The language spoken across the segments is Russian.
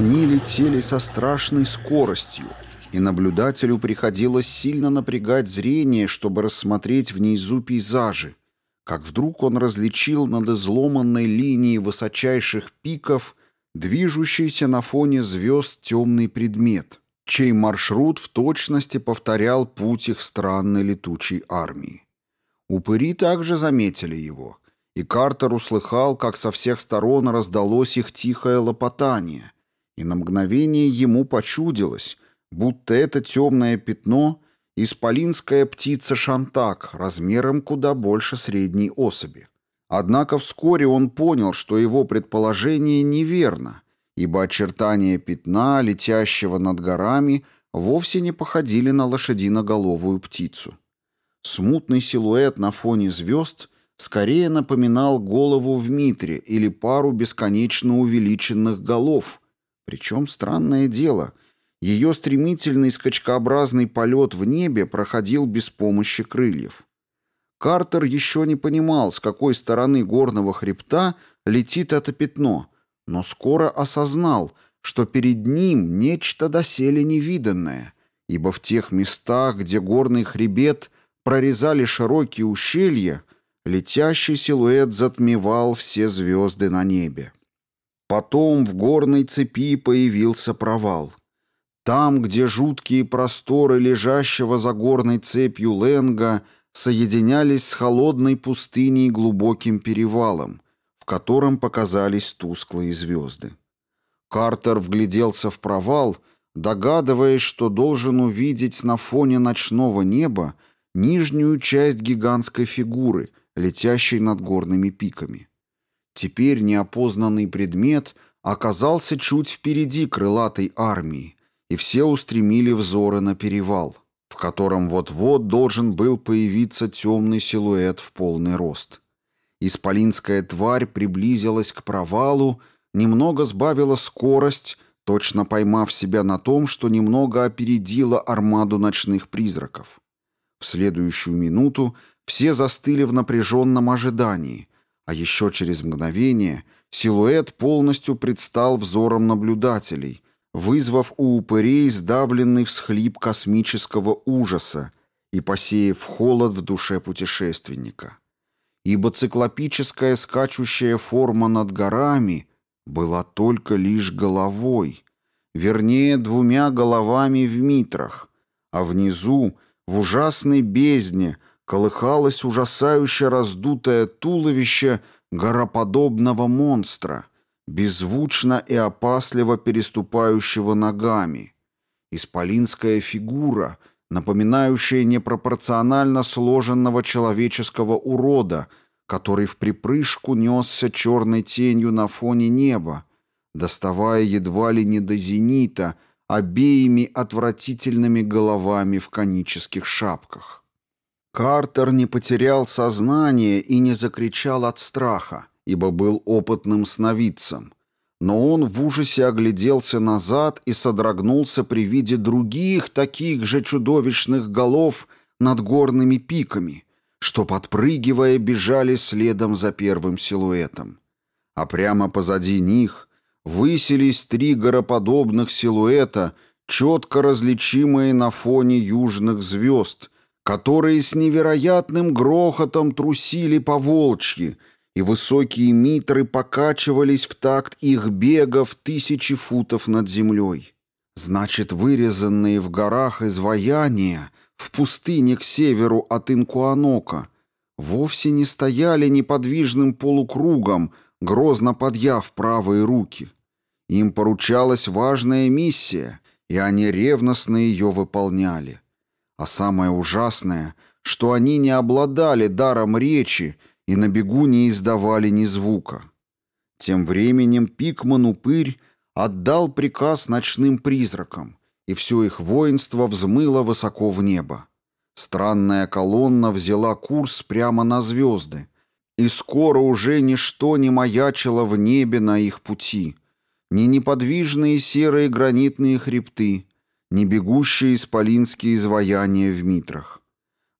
Они летели со страшной скоростью, и наблюдателю приходилось сильно напрягать зрение, чтобы рассмотреть внизу пейзажи, как вдруг он различил над изломанной линией высочайших пиков движущийся на фоне звезд темный предмет, чей маршрут в точности повторял путь их странной летучей армии. Упыри также заметили его, и Картер услыхал, как со всех сторон раздалось их тихое лопотание, и на мгновение ему почудилось, будто это темное пятно — исполинская птица Шантак размером куда больше средней особи. Однако вскоре он понял, что его предположение неверно, ибо очертания пятна, летящего над горами, вовсе не походили на лошадиноголовую птицу. Смутный силуэт на фоне звезд скорее напоминал голову в митре или пару бесконечно увеличенных голов. Причем, странное дело, ее стремительный скачкообразный полет в небе проходил без помощи крыльев. Картер еще не понимал, с какой стороны горного хребта летит это пятно, но скоро осознал, что перед ним нечто доселе невиданное, ибо в тех местах, где горный хребет прорезали широкие ущелья, летящий силуэт затмевал все звезды на небе. Потом в горной цепи появился провал. Там, где жуткие просторы лежащего за горной цепью Ленга – соединялись с холодной пустыней глубоким перевалом, в котором показались тусклые звезды. Картер вгляделся в провал, догадываясь, что должен увидеть на фоне ночного неба нижнюю часть гигантской фигуры, летящей над горными пиками. Теперь неопознанный предмет оказался чуть впереди крылатой армии, и все устремили взоры на перевал в котором вот-вот должен был появиться темный силуэт в полный рост. Исполинская тварь приблизилась к провалу, немного сбавила скорость, точно поймав себя на том, что немного опередила армаду ночных призраков. В следующую минуту все застыли в напряженном ожидании, а еще через мгновение силуэт полностью предстал взором наблюдателей — вызвав у упырей сдавленный всхлип космического ужаса и посеяв холод в душе путешественника. Ибо циклопическая скачущая форма над горами была только лишь головой, вернее, двумя головами в митрах, а внизу, в ужасной бездне, колыхалось ужасающе раздутое туловище гороподобного монстра — беззвучно и опасливо переступающего ногами. Исполинская фигура, напоминающая непропорционально сложенного человеческого урода, который в припрыжку несся черной тенью на фоне неба, доставая едва ли не до зенита обеими отвратительными головами в конических шапках. Картер не потерял сознание и не закричал от страха ибо был опытным сновидцем. Но он в ужасе огляделся назад и содрогнулся при виде других таких же чудовищных голов над горными пиками, что, подпрыгивая, бежали следом за первым силуэтом. А прямо позади них высились три гороподобных силуэта, четко различимые на фоне южных звезд, которые с невероятным грохотом трусили по волчьи, и высокие митры покачивались в такт их бега в тысячи футов над землей. Значит, вырезанные в горах изваяния в пустыне к северу от Инкуанока вовсе не стояли неподвижным полукругом, грозно подъяв правые руки. Им поручалась важная миссия, и они ревностно ее выполняли. А самое ужасное, что они не обладали даром речи и на бегу не издавали ни звука. Тем временем Пикман-упырь отдал приказ ночным призракам, и все их воинство взмыло высоко в небо. Странная колонна взяла курс прямо на звезды, и скоро уже ничто не маячило в небе на их пути, ни неподвижные серые гранитные хребты, ни бегущие исполинские изваяния в митрах.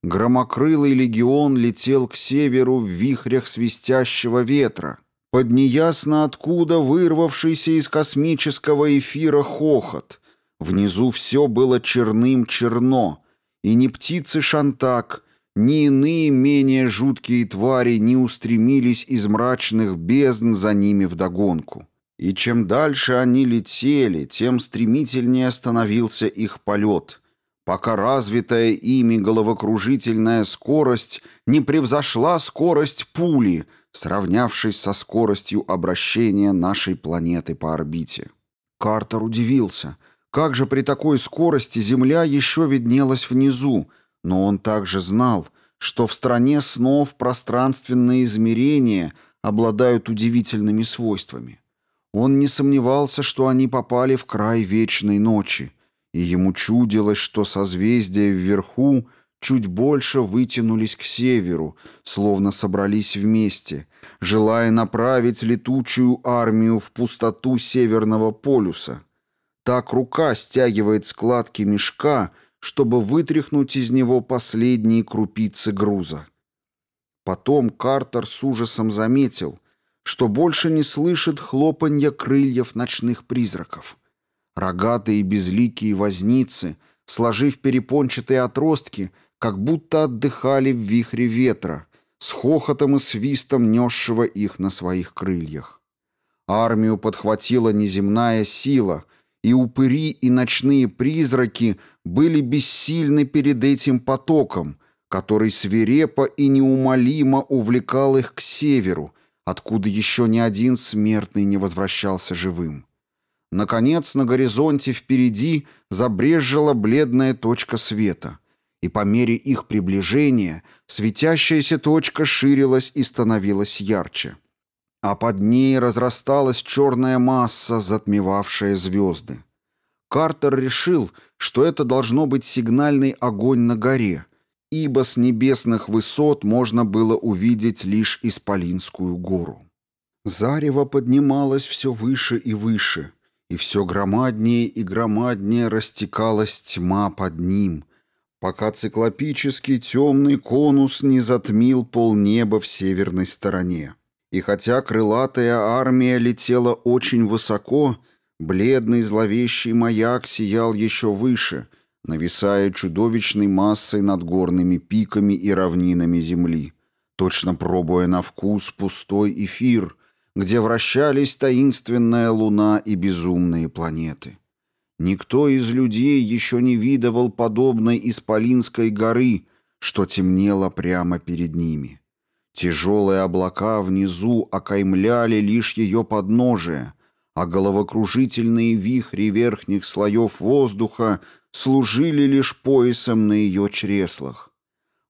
Громокрылый легион летел к северу в вихрях свистящего ветра. под неясно откуда вырвавшийся из космического эфира хохот. Внизу все было черным-черно, и ни птицы Шантак, ни иные менее жуткие твари не устремились из мрачных бездн за ними вдогонку. И чем дальше они летели, тем стремительнее становился их полет, пока развитая ими головокружительная скорость не превзошла скорость пули, сравнявшись со скоростью обращения нашей планеты по орбите. Картер удивился, как же при такой скорости Земля еще виднелась внизу, но он также знал, что в стране снов пространственные измерения обладают удивительными свойствами. Он не сомневался, что они попали в край вечной ночи, и ему чудилось, что созвездия вверху чуть больше вытянулись к северу, словно собрались вместе, желая направить летучую армию в пустоту Северного полюса. Так рука стягивает складки мешка, чтобы вытряхнуть из него последние крупицы груза. Потом Картер с ужасом заметил — что больше не слышит хлопанья крыльев ночных призраков. Рогатые безликие возницы, сложив перепончатые отростки, как будто отдыхали в вихре ветра, с хохотом и свистом несшего их на своих крыльях. Армию подхватила неземная сила, и упыри и ночные призраки были бессильны перед этим потоком, который свирепо и неумолимо увлекал их к северу, откуда еще ни один смертный не возвращался живым. Наконец, на горизонте впереди забрезжила бледная точка света, и по мере их приближения светящаяся точка ширилась и становилась ярче. А под ней разрасталась черная масса, затмевавшая звезды. Картер решил, что это должно быть сигнальный огонь на горе, ибо с небесных высот можно было увидеть лишь Исполинскую гору. Зарево поднималось все выше и выше, и все громаднее и громаднее растекалась тьма под ним, пока циклопический темный конус не затмил полнеба в северной стороне. И хотя крылатая армия летела очень высоко, бледный зловещий маяк сиял еще выше — нависая чудовищной массой над горными пиками и равнинами земли, точно пробуя на вкус пустой эфир, где вращались таинственная луна и безумные планеты. Никто из людей еще не видывал подобной Исполинской горы, что темнело прямо перед ними. Тяжелые облака внизу окаймляли лишь ее подножие, а головокружительные вихри верхних слоев воздуха служили лишь поясом на ее чреслах.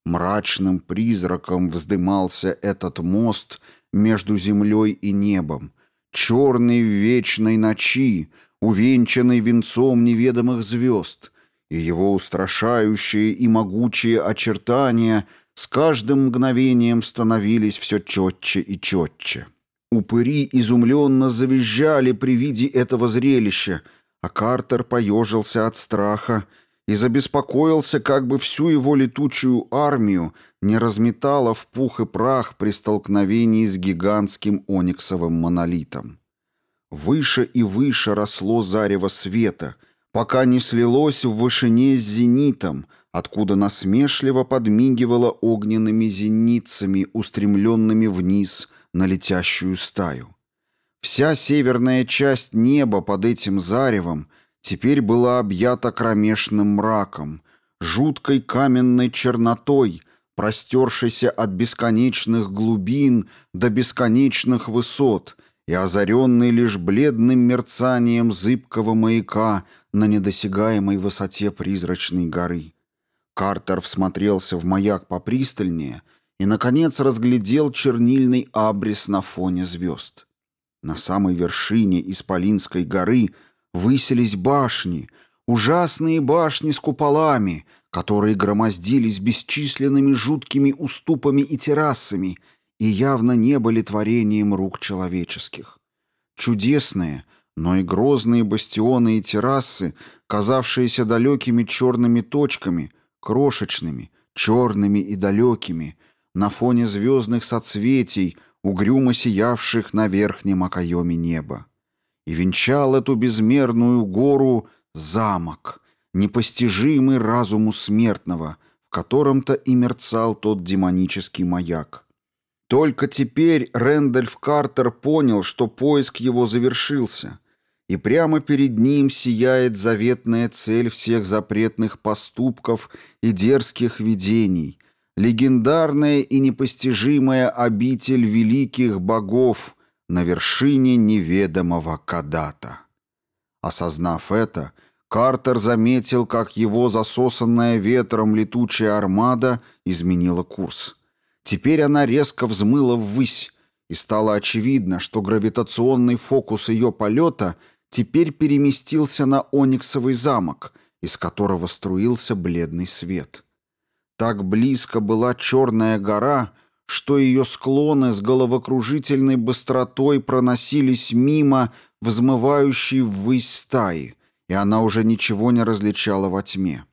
Мрачным призраком вздымался этот мост между землей и небом, черный в вечной ночи, увенчанный венцом неведомых звезд, и его устрашающие и могучие очертания с каждым мгновением становились все четче и четче. Упыри изумленно завизжали при виде этого зрелища — а Картер поежился от страха и забеспокоился, как бы всю его летучую армию не разметало в пух и прах при столкновении с гигантским ониксовым монолитом. Выше и выше росло зарево света, пока не слилось в вышине с зенитом, откуда насмешливо подмигивало огненными зеницами, устремленными вниз на летящую стаю. Вся северная часть неба под этим заревом теперь была объята кромешным мраком, жуткой каменной чернотой, простершейся от бесконечных глубин до бесконечных высот и озаренной лишь бледным мерцанием зыбкого маяка на недосягаемой высоте призрачной горы. Картер всмотрелся в маяк попристальнее и, наконец, разглядел чернильный абрис на фоне звезд. На самой вершине Исполинской горы высились башни, ужасные башни с куполами, которые громоздились бесчисленными жуткими уступами и террасами и явно не были творением рук человеческих. Чудесные, но и грозные бастионы и террасы, казавшиеся далекими черными точками, крошечными, черными и далекими, на фоне звездных соцветий — угрюмо сиявших на верхнем окоеме неба. И венчал эту безмерную гору замок, непостижимый разуму смертного, в котором-то и мерцал тот демонический маяк. Только теперь Рэндольф Картер понял, что поиск его завершился, и прямо перед ним сияет заветная цель всех запретных поступков и дерзких видений, легендарная и непостижимая обитель великих богов на вершине неведомого Кадата. Осознав это, Картер заметил, как его засосанная ветром летучая армада изменила курс. Теперь она резко взмыла ввысь, и стало очевидно, что гравитационный фокус ее полета теперь переместился на Ониксовый замок, из которого струился бледный свет. Так близко была черная гора, что ее склоны с головокружительной быстротой проносились мимо взмывающей ввысь стаи, и она уже ничего не различала во тьме.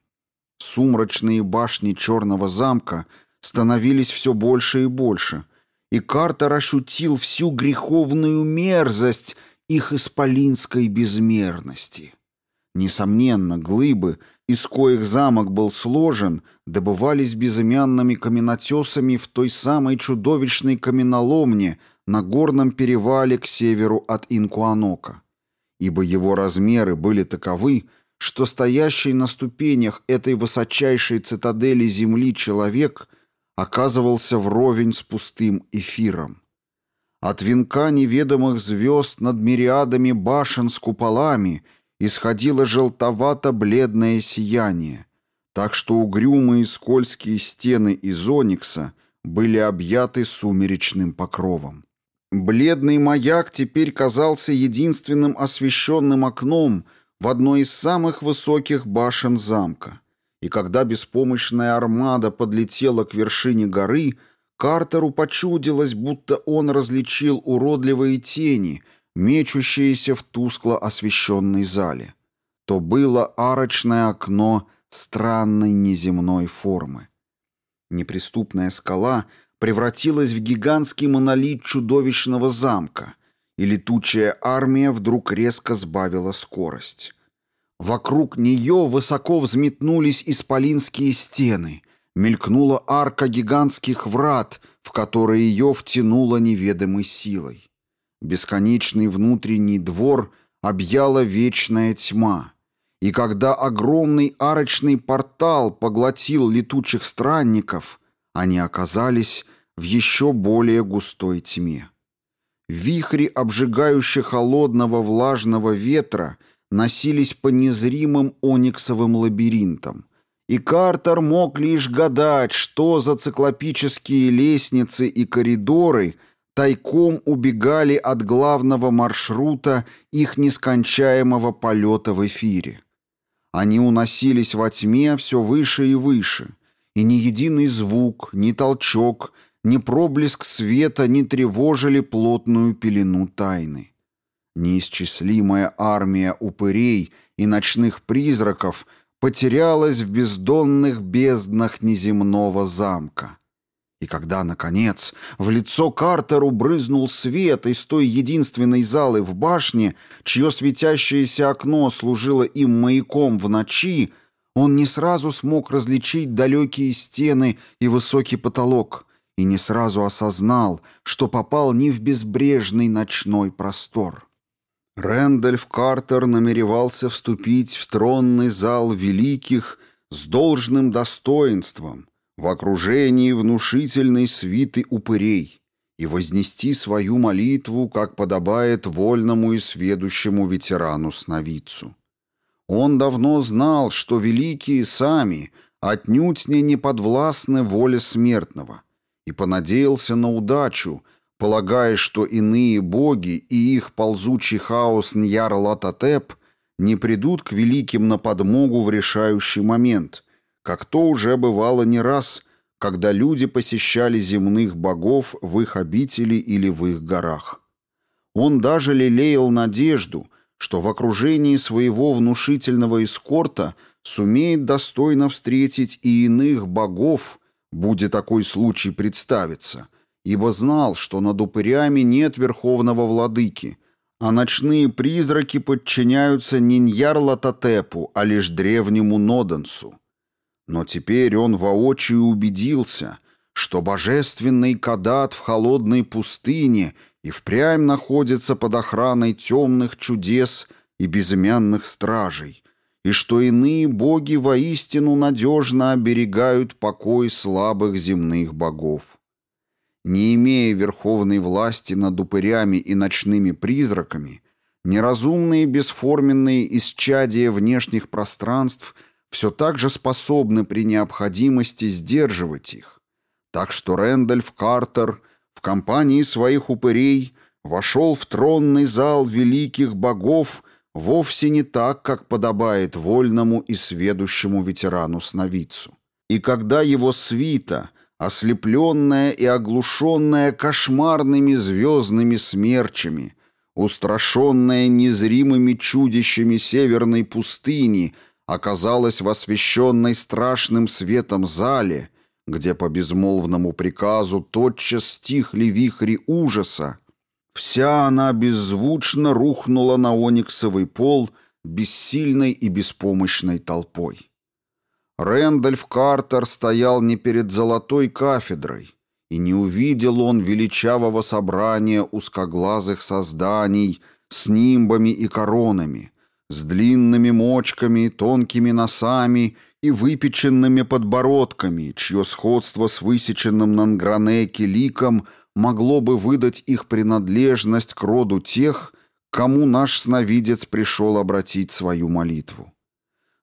Сумрачные башни черного замка становились все больше и больше, и Картер ощутил всю греховную мерзость их исполинской безмерности. Несомненно, глыбы, из коих замок был сложен, добывались безымянными каменотесами в той самой чудовищной каменоломне на горном перевале к северу от Инкуанока ибо его размеры были таковы, что стоящий на ступенях этой высочайшей цитадели Земли человек оказывался вровень с пустым эфиром. От венка неведомых звезд над мириадами башен с куполами исходило желтовато-бледное сияние, так что угрюмые скользкие стены из оникса были объяты сумеречным покровом. Бледный маяк теперь казался единственным освещенным окном в одной из самых высоких башен замка. И когда беспомощная армада подлетела к вершине горы, Картеру почудилось, будто он различил уродливые тени, мечущиеся в тускло освещенной зале. То было арочное окно странной неземной формы. Неприступная скала — превратилась в гигантский монолит чудовищного замка, и летучая армия вдруг резко сбавила скорость. Вокруг нее высоко взметнулись исполинские стены, мелькнула арка гигантских врат, в которые ее втянуло неведомой силой. Бесконечный внутренний двор объяла вечная тьма, и когда огромный арочный портал поглотил летучих странников — они оказались в еще более густой тьме. Вихри обжигающе холодного влажного ветра носились по незримым ониксовым лабиринтам, и Картер мог лишь гадать, что за циклопические лестницы и коридоры тайком убегали от главного маршрута их нескончаемого полета в эфире. Они уносились во тьме все выше и выше, и ни единый звук, ни толчок, ни проблеск света не тревожили плотную пелену тайны. Неисчислимая армия упырей и ночных призраков потерялась в бездонных безднах неземного замка. И когда, наконец, в лицо Картеру брызнул свет из той единственной залы в башне, чье светящееся окно служило им маяком в ночи, он не сразу смог различить далекие стены и высокий потолок, и не сразу осознал, что попал не в безбрежный ночной простор. Рэндольф Картер намеревался вступить в тронный зал великих с должным достоинством, в окружении внушительной свиты упырей, и вознести свою молитву, как подобает вольному и сведущему ветерану-сновидцу. Он давно знал, что великие сами отнюдь не неподвластны воле смертного, и понадеялся на удачу, полагая, что иные боги и их ползучий хаос Ньяр-Лататеп не придут к великим на подмогу в решающий момент, как то уже бывало не раз, когда люди посещали земных богов в их обители или в их горах. Он даже лелеял надежду — что в окружении своего внушительного эскорта сумеет достойно встретить и иных богов, будет такой случай представиться, ибо знал, что над упырями нет верховного владыки, а ночные призраки подчиняются не Ньярлатотепу, а лишь древнему Ноденсу. Но теперь он воочию убедился, что божественный Кадат в холодной пустыне и впрямь находится под охраной темных чудес и безымянных стражей, и что иные боги воистину надежно оберегают покой слабых земных богов. Не имея верховной власти над упырями и ночными призраками, неразумные бесформенные исчадия внешних пространств все так же способны при необходимости сдерживать их. Так что Рэндольф Картер в компании своих упырей вошел в тронный зал великих богов вовсе не так, как подобает вольному и сведущему ветерану-сновидцу. И когда его свита, ослепленная и оглушенная кошмарными звездными смерчами, устрашенная незримыми чудищами северной пустыни, оказалась в освещенной страшным светом зале, где по безмолвному приказу тотчас стихли вихри ужаса, Вся она беззвучно рухнула на ониксовый пол бессильной и беспомощной толпой. Рэндальф Картер стоял не перед золотой кафедрой, и не увидел он величавого собрания узкоглазых созданий с нимбами и коронами, с длинными мочками, тонкими носами и выпеченными подбородками, чье сходство с высеченным на Нгранеке ликом могло бы выдать их принадлежность к роду тех, кому наш сновидец пришел обратить свою молитву.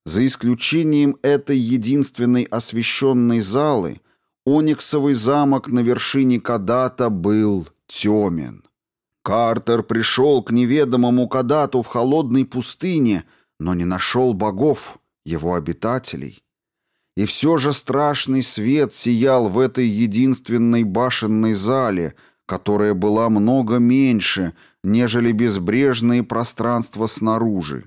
За исключением этой единственной освещенной залы, Ониксовый замок на вершине Кадата был темен. Картер пришел к неведомому Кадату в холодной пустыне, но не нашел богов, его обитателей. И все же страшный свет сиял в этой единственной башенной зале, которая была много меньше, нежели безбрежные пространства снаружи,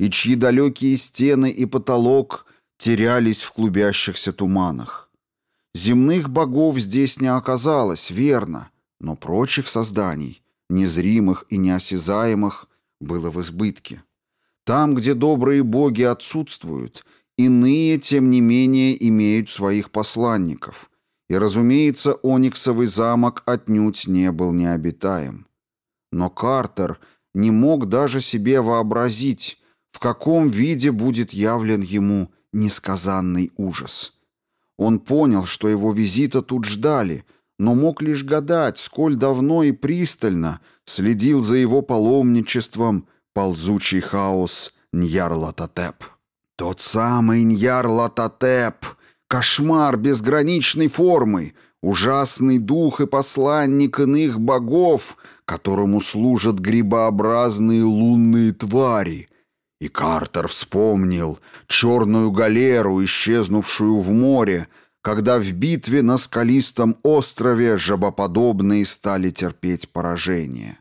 и чьи далекие стены и потолок терялись в клубящихся туманах. Земных богов здесь не оказалось, верно, но прочих созданий, незримых и неосязаемых, было в избытке. Там, где добрые боги отсутствуют — Иные, тем не менее, имеют своих посланников. И, разумеется, Ониксовый замок отнюдь не был необитаем. Но Картер не мог даже себе вообразить, в каком виде будет явлен ему несказанный ужас. Он понял, что его визита тут ждали, но мог лишь гадать, сколь давно и пристально следил за его паломничеством ползучий хаос Ньярлатотеп. Тот самый Ньяр-Лататеп, кошмар безграничной формы, ужасный дух и посланник иных богов, которому служат грибообразные лунные твари. И Картер вспомнил черную галеру, исчезнувшую в море, когда в битве на скалистом острове жабоподобные стали терпеть поражение.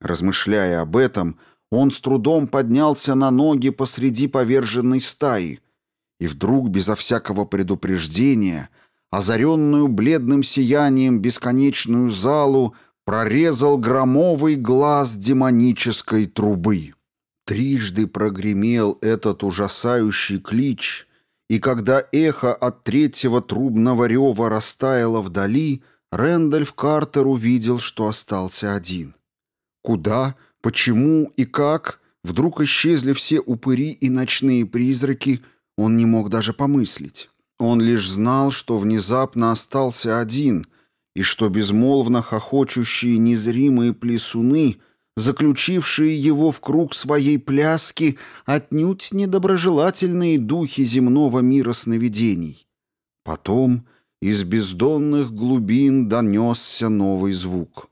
Размышляя об этом, он с трудом поднялся на ноги посреди поверженной стаи и вдруг, безо всякого предупреждения, озаренную бледным сиянием бесконечную залу, прорезал громовый глаз демонической трубы. Трижды прогремел этот ужасающий клич, и когда эхо от третьего трубного рева растаяло вдали, Рэндальф Картер увидел, что остался один. Куда? Почему и как вдруг исчезли все упыри и ночные призраки, он не мог даже помыслить. Он лишь знал, что внезапно остался один, и что безмолвно хохочущие незримые плесуны, заключившие его в круг своей пляски, отнюдь недоброжелательные духи земного мира сновидений. Потом из бездонных глубин донесся новый звук.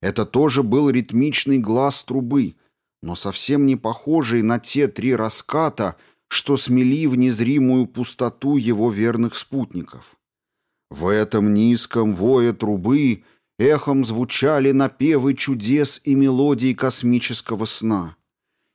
Это тоже был ритмичный глаз трубы, но совсем не похожий на те три раската, что смели в незримую пустоту его верных спутников. В этом низком вое трубы эхом звучали напевы чудес и мелодий космического сна.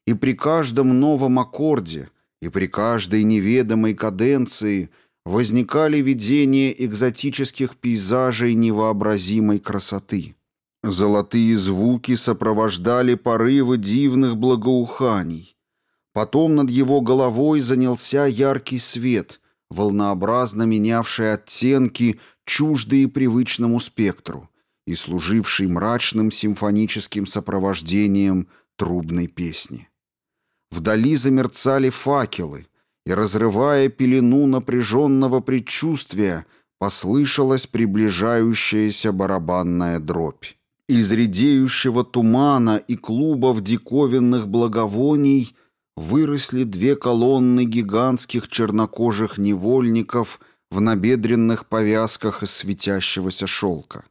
И при каждом новом аккорде, и при каждой неведомой каденции возникали видения экзотических пейзажей невообразимой красоты. Золотые звуки сопровождали порывы дивных благоуханий. Потом над его головой занялся яркий свет, волнообразно менявший оттенки, чуждые привычному спектру, и служивший мрачным симфоническим сопровождением трубной песни. Вдали замерцали факелы, и, разрывая пелену напряженного предчувствия, послышалась приближающаяся барабанная дробь. Из редеющего тумана и клубов диковинных благовоний выросли две колонны гигантских чернокожих невольников в набедренных повязках из светящегося шелка.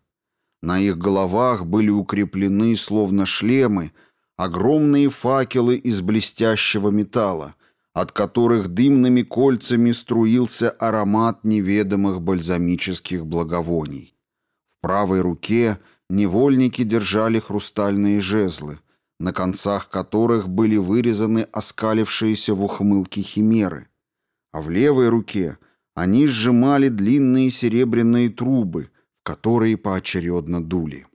На их головах были укреплены, словно шлемы, огромные факелы из блестящего металла, от которых дымными кольцами струился аромат неведомых бальзамических благовоний. В правой руке невольники держали хрустальные жезлы, на концах которых были вырезаны оскалившиеся в ухмылке химеры, а в левой руке они сжимали длинные серебряные трубы, которые поочередно дули.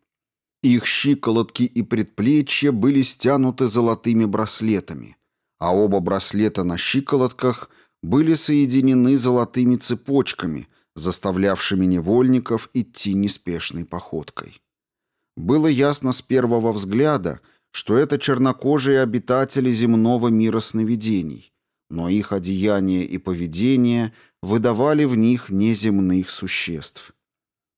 Их щиколотки и предплечья были стянуты золотыми браслетами, а оба браслета на щиколотках были соединены золотыми цепочками, заставлявшими невольников идти неспешной походкой. Было ясно с первого взгляда, что это чернокожие обитатели земного мира сновидений, но их одеяние и поведение выдавали в них неземных существ.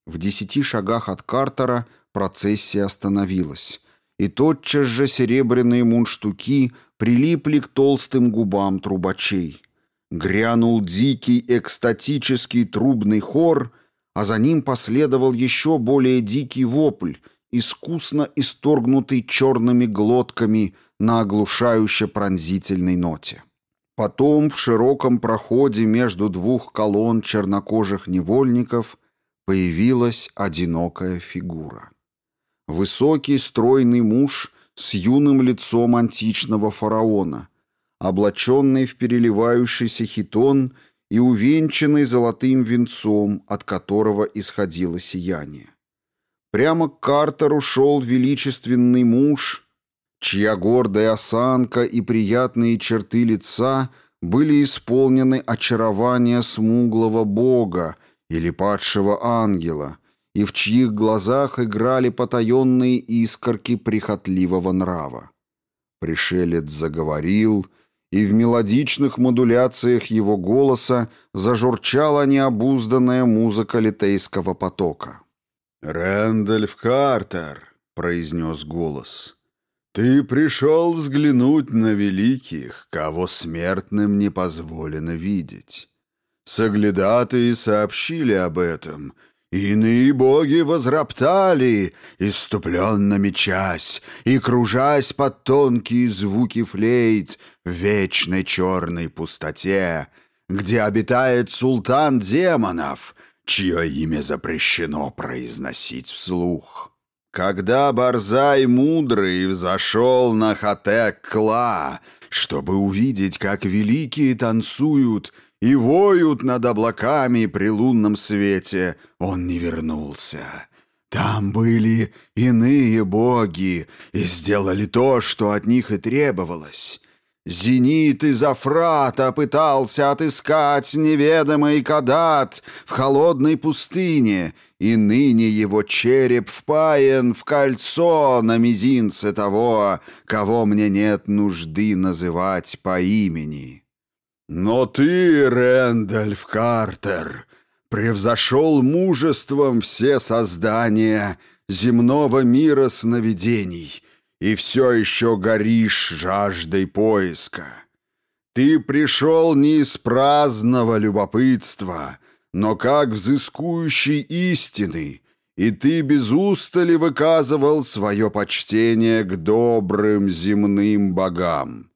В десяти шагах от Картера процессия остановилась, и тотчас же серебряные мундштуки прилипли к толстым губам трубачей. Грянул дикий экстатический трубный хор, а за ним последовал еще более дикий вопль, искусно исторгнутый черными глотками на оглушающе пронзительной ноте. Потом в широком проходе между двух колонн чернокожих невольников появилась одинокая фигура. Высокий стройный муж с юным лицом античного фараона, облаченный в переливающийся хитон и увенчанный золотым венцом, от которого исходило сияние. Прямо к Картеру шел величественный муж, чья гордая осанка и приятные черты лица были исполнены очарования смуглого бога или падшего ангела, и в чьих глазах играли потаенные искорки прихотливого нрава. Пришелец заговорил, и в мелодичных модуляциях его голоса зажурчала необузданная музыка литейского потока. «Рэндольф Картер», — произнес голос, — «ты пришел взглянуть на великих, кого смертным не позволено видеть. Соглядатые сообщили об этом, иные боги возроптали, иступленно мечась и кружась под тонкие звуки флейт в вечной черной пустоте, где обитает султан демонов — чье имя запрещено произносить вслух. Когда Барзай Мудрый взошел на Хатек-Кла, чтобы увидеть, как великие танцуют и воют над облаками при лунном свете, он не вернулся. Там были иные боги и сделали то, что от них и требовалось. Зенит из Афрата пытался отыскать неведомый Кадат в холодной пустыне, и ныне его череп впаян в кольцо на мизинце того, кого мне нет нужды называть по имени. Но ты, Рэндальф Картер, превзошел мужеством все создания земного мира сновидений — и все еще горишь жаждой поиска. Ты пришел не из праздного любопытства, но как взыскующий истины, и ты без устали выказывал свое почтение к добрым земным богам.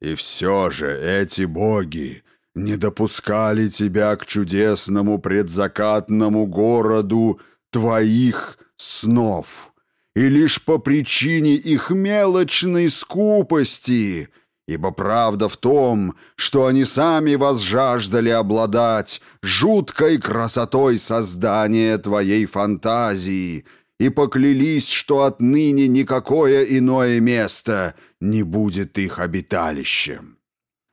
И все же эти боги не допускали тебя к чудесному предзакатному городу твоих снов» и лишь по причине их мелочной скупости Ибо правда в том, что они сами возжаждали обладать жуткой красотой создания твоей фантазии и поклялись, что отныне никакое иное место не будет их обиталищем.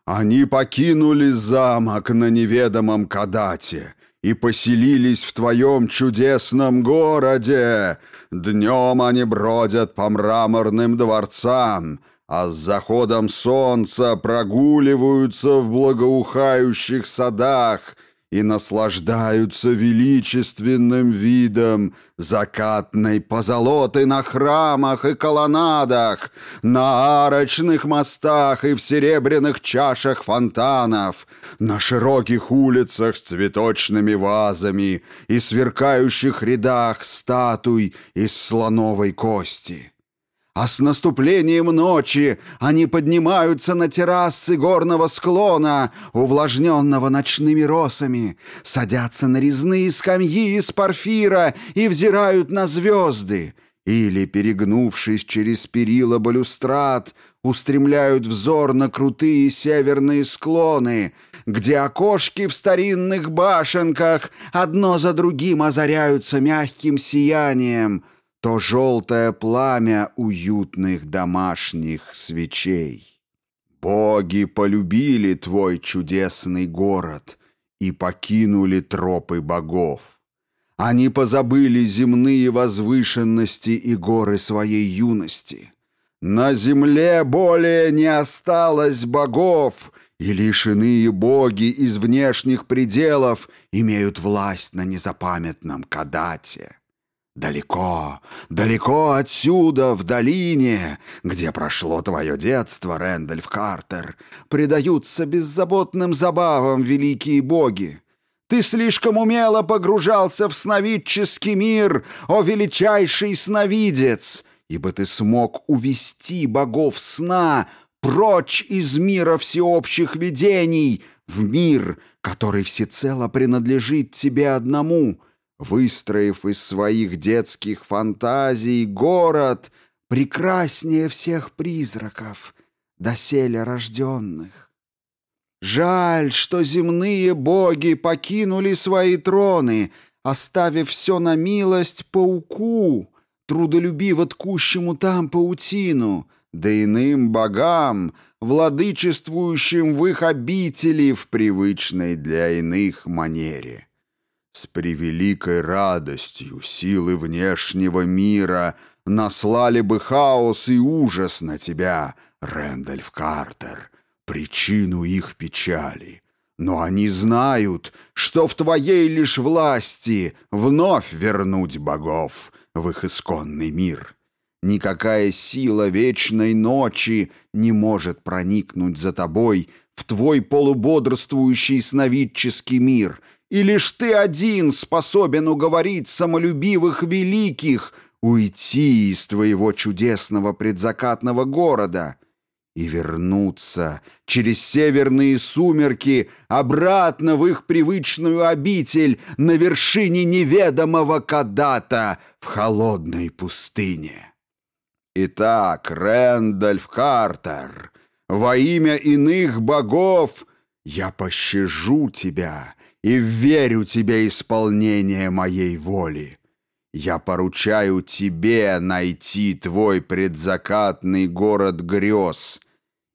Они покинули замок на неведомом Кадате и поселились в твоем чудесном городе. Днем они бродят по мраморным дворцам, а с заходом солнца прогуливаются в благоухающих садах и наслаждаются величественным видом закатной позолоты на храмах и колоннадах, на арочных мостах и в серебряных чашах фонтанов, на широких улицах с цветочными вазами и сверкающих рядах статуй из слоновой кости. А с наступлением ночи они поднимаются на террасы горного склона, увлажненного ночными росами, садятся на резные скамьи из парфира и взирают на звезды, или, перегнувшись через перила балюстрат, устремляют взор на крутые северные склоны, где окошки в старинных башенках одно за другим озаряются мягким сиянием — то желтое пламя уютных домашних свечей. Боги полюбили твой чудесный город и покинули тропы богов. Они позабыли земные возвышенности и горы своей юности. На земле более не осталось богов, и лишь иные боги из внешних пределов имеют власть на незапамятном Кадате. Далеко, далеко отсюда, в долине, где прошло твое детство, Рэндольф Картер, предаются беззаботным забавам великие боги. Ты слишком умело погружался в сновидческий мир, о величайший сновидец, ибо ты смог увести богов сна прочь из мира всеобщих видений в мир, который всецело принадлежит тебе одному — выстроив из своих детских фантазий город прекраснее всех призраков, доселе рожденных. Жаль, что земные боги покинули свои троны, оставив все на милость пауку, трудолюбиво ткущему там паутину, да иным богам, владычествующим в их обители в привычной для иных манере. С превеликой радостью силы внешнего мира наслали бы хаос и ужас на тебя, Рэндальф Картер, причину их печали. Но они знают, что в твоей лишь власти вновь вернуть богов в их исконный мир. Никакая сила вечной ночи не может проникнуть за тобой в твой полубодрствующий сновидческий мир — и лишь ты один способен уговорить самолюбивых великих уйти из твоего чудесного предзакатного города и вернуться через северные сумерки обратно в их привычную обитель на вершине неведомого Кадата в холодной пустыне. Итак, Рэндальф Картер, во имя иных богов я пощажу тебя и верю тебе исполнение моей воли. Я поручаю тебе найти твой предзакатный город грез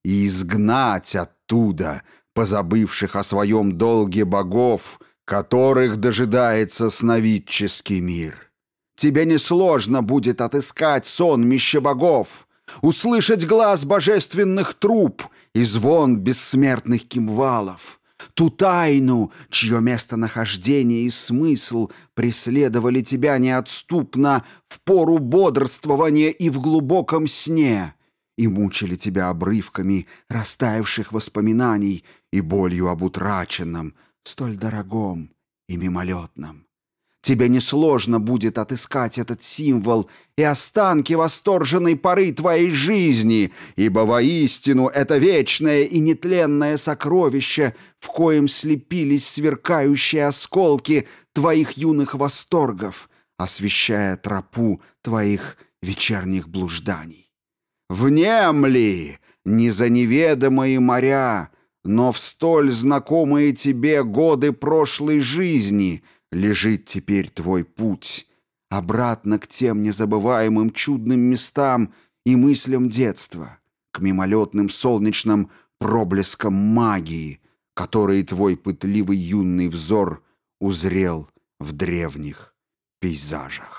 и изгнать оттуда позабывших о своем долге богов, которых дожидается сновидческий мир. Тебе несложно будет отыскать сонмище богов, услышать глаз божественных труб и звон бессмертных кимвалов ту тайну, чье местонахождение и смысл преследовали тебя неотступно в пору бодрствования и в глубоком сне, и мучили тебя обрывками растаявших воспоминаний и болью об утраченном, столь дорогом и мимолетном. Тебе несложно будет отыскать этот символ и останки восторженной поры твоей жизни, ибо воистину это вечное и нетленное сокровище, в коем слепились сверкающие осколки твоих юных восторгов, освещая тропу твоих вечерних блужданий. Внемли, не за неведомые моря, но в столь знакомые тебе годы прошлой жизни лежит теперь твой путь, обратно к тем незабываемым чудным местам и мыслям детства, к мимолетным солнечным проблескам магии, которые твой пытливый юный взор узрел в древних пейзажах.